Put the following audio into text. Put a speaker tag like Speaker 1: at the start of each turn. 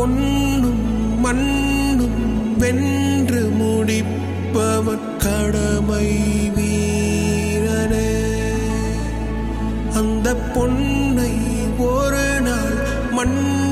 Speaker 1: பொன்னும் மண்ணும் வென்று முடிப்பவன் கடமை வீரனே. அந்த பொன்னை ஒரு நாள் மண்